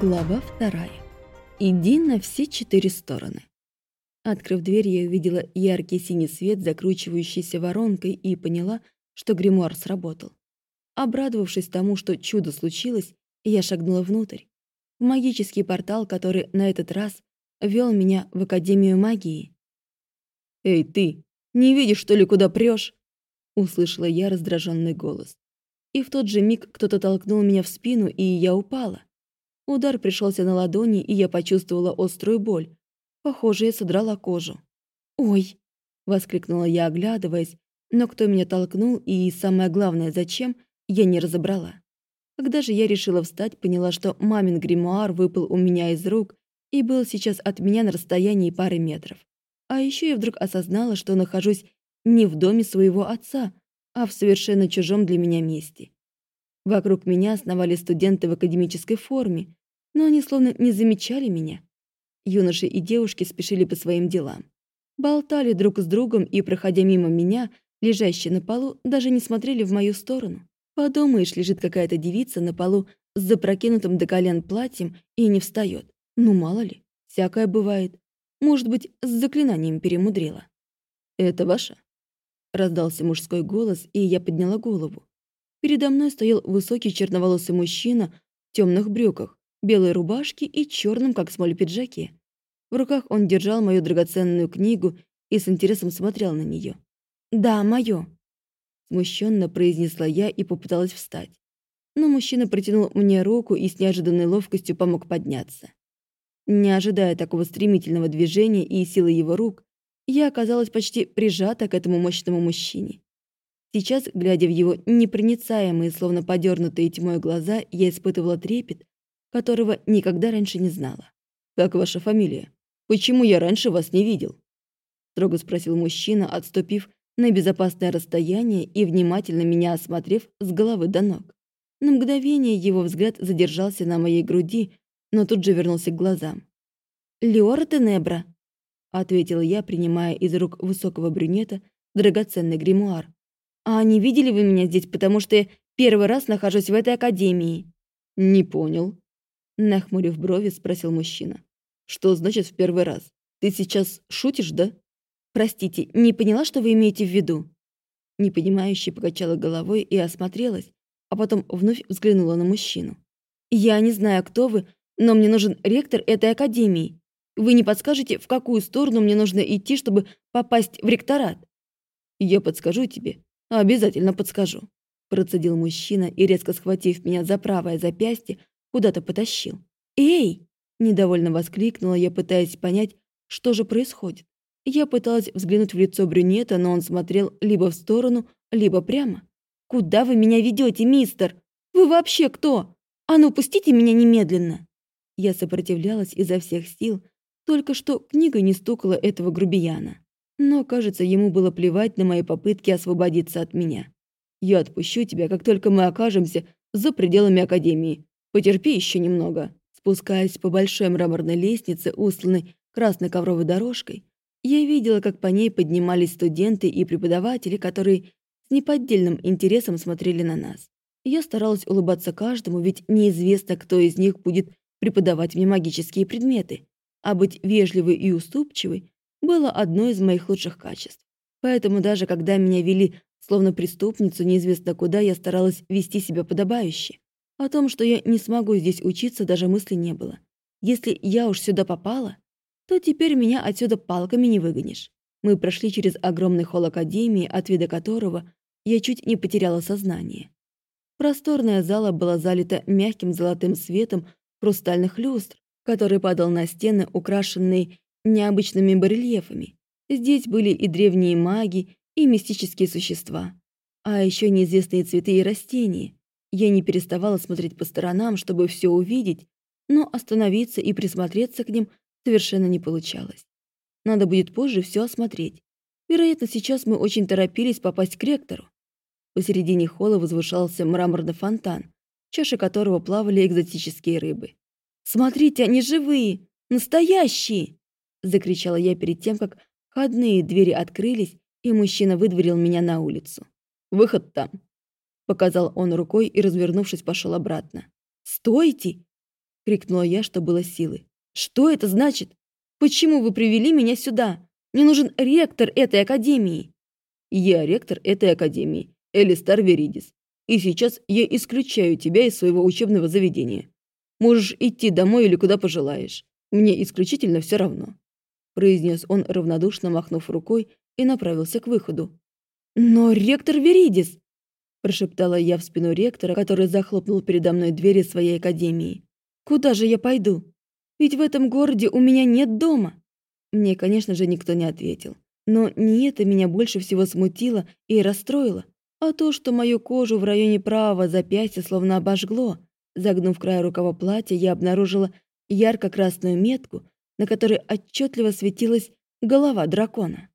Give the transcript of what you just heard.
Глава вторая. Иди на все четыре стороны. Открыв дверь, я увидела яркий синий свет, закручивающийся воронкой, и поняла, что гримуар сработал. Обрадовавшись тому, что чудо случилось, я шагнула внутрь. В магический портал, который на этот раз вел меня в Академию магии. «Эй, ты! Не видишь, что ли, куда прешь? Услышала я раздраженный голос. И в тот же миг кто-то толкнул меня в спину, и я упала. Удар пришелся на ладони, и я почувствовала острую боль. Похоже, я содрала кожу. «Ой!» — воскликнула я, оглядываясь, но кто меня толкнул и, самое главное, зачем, я не разобрала. Когда же я решила встать, поняла, что мамин гримуар выпал у меня из рук и был сейчас от меня на расстоянии пары метров. А еще я вдруг осознала, что нахожусь не в доме своего отца, а в совершенно чужом для меня месте. Вокруг меня основали студенты в академической форме, но они словно не замечали меня. Юноши и девушки спешили по своим делам. Болтали друг с другом и, проходя мимо меня, лежащие на полу, даже не смотрели в мою сторону. Подумаешь, лежит какая-то девица на полу с запрокинутым до колен платьем и не встает. Ну, мало ли, всякое бывает. Может быть, с заклинанием перемудрила. «Это ваша?» Раздался мужской голос, и я подняла голову. Передо мной стоял высокий черноволосый мужчина в темных брюках, белой рубашке и черном, как смоль, пиджаке. В руках он держал мою драгоценную книгу и с интересом смотрел на нее. «Да, мое», — смущенно произнесла я и попыталась встать. Но мужчина протянул мне руку и с неожиданной ловкостью помог подняться. Не ожидая такого стремительного движения и силы его рук, я оказалась почти прижата к этому мощному мужчине. Сейчас, глядя в его непроницаемые, словно подернутые тьмой глаза, я испытывала трепет, которого никогда раньше не знала. «Как ваша фамилия? Почему я раньше вас не видел?» строго спросил мужчина, отступив на безопасное расстояние и внимательно меня осмотрев с головы до ног. На мгновение его взгляд задержался на моей груди, но тут же вернулся к глазам. «Леора Тенебра», — ответила я, принимая из рук высокого брюнета драгоценный гримуар, «А не видели вы меня здесь, потому что я первый раз нахожусь в этой академии?» «Не понял», — нахмурив брови, спросил мужчина. «Что значит в первый раз? Ты сейчас шутишь, да?» «Простите, не поняла, что вы имеете в виду?» Непонимающе покачала головой и осмотрелась, а потом вновь взглянула на мужчину. «Я не знаю, кто вы, но мне нужен ректор этой академии. Вы не подскажете, в какую сторону мне нужно идти, чтобы попасть в ректорат?» «Я подскажу тебе», «Обязательно подскажу», – процедил мужчина и, резко схватив меня за правое запястье, куда-то потащил. «Эй!» – недовольно воскликнула я, пытаясь понять, что же происходит. Я пыталась взглянуть в лицо брюнета, но он смотрел либо в сторону, либо прямо. «Куда вы меня ведете, мистер? Вы вообще кто? А ну, пустите меня немедленно!» Я сопротивлялась изо всех сил, только что книга не стукала этого грубияна. Но, кажется, ему было плевать на мои попытки освободиться от меня. «Я отпущу тебя, как только мы окажемся за пределами Академии. Потерпи еще немного». Спускаясь по большой мраморной лестнице, устланной красной ковровой дорожкой, я видела, как по ней поднимались студенты и преподаватели, которые с неподдельным интересом смотрели на нас. Я старалась улыбаться каждому, ведь неизвестно, кто из них будет преподавать мне магические предметы, а быть вежливой и уступчивой было одно из моих лучших качеств. Поэтому даже когда меня вели словно преступницу неизвестно куда, я старалась вести себя подобающе. О том, что я не смогу здесь учиться, даже мысли не было. Если я уж сюда попала, то теперь меня отсюда палками не выгонишь. Мы прошли через огромный холл Академии, от вида которого я чуть не потеряла сознание. Просторная зала была залита мягким золотым светом хрустальных люстр, который падал на стены, украшенные необычными барельефами. Здесь были и древние маги, и мистические существа. А еще неизвестные цветы и растения. Я не переставала смотреть по сторонам, чтобы все увидеть, но остановиться и присмотреться к ним совершенно не получалось. Надо будет позже все осмотреть. Вероятно, сейчас мы очень торопились попасть к ректору. Посередине холла возвышался мраморный фонтан, в чаше которого плавали экзотические рыбы. «Смотрите, они живые! Настоящие!» Закричала я перед тем, как входные двери открылись, и мужчина выдворил меня на улицу. «Выход там», — показал он рукой и, развернувшись, пошел обратно. «Стойте! — крикнула я, что было силы. «Что это значит? Почему вы привели меня сюда? Мне нужен ректор этой академии». «Я ректор этой академии, Элистар Веридис. И сейчас я исключаю тебя из своего учебного заведения. Можешь идти домой или куда пожелаешь. Мне исключительно все равно», — произнес он, равнодушно махнув рукой, и направился к выходу. «Но ректор Веридис!» – прошептала я в спину ректора, который захлопнул передо мной двери своей академии. «Куда же я пойду? Ведь в этом городе у меня нет дома!» Мне, конечно же, никто не ответил. Но не это меня больше всего смутило и расстроило, а то, что мою кожу в районе правого запястья словно обожгло. Загнув край рукава платья, я обнаружила ярко-красную метку, на которой отчетливо светилась голова дракона.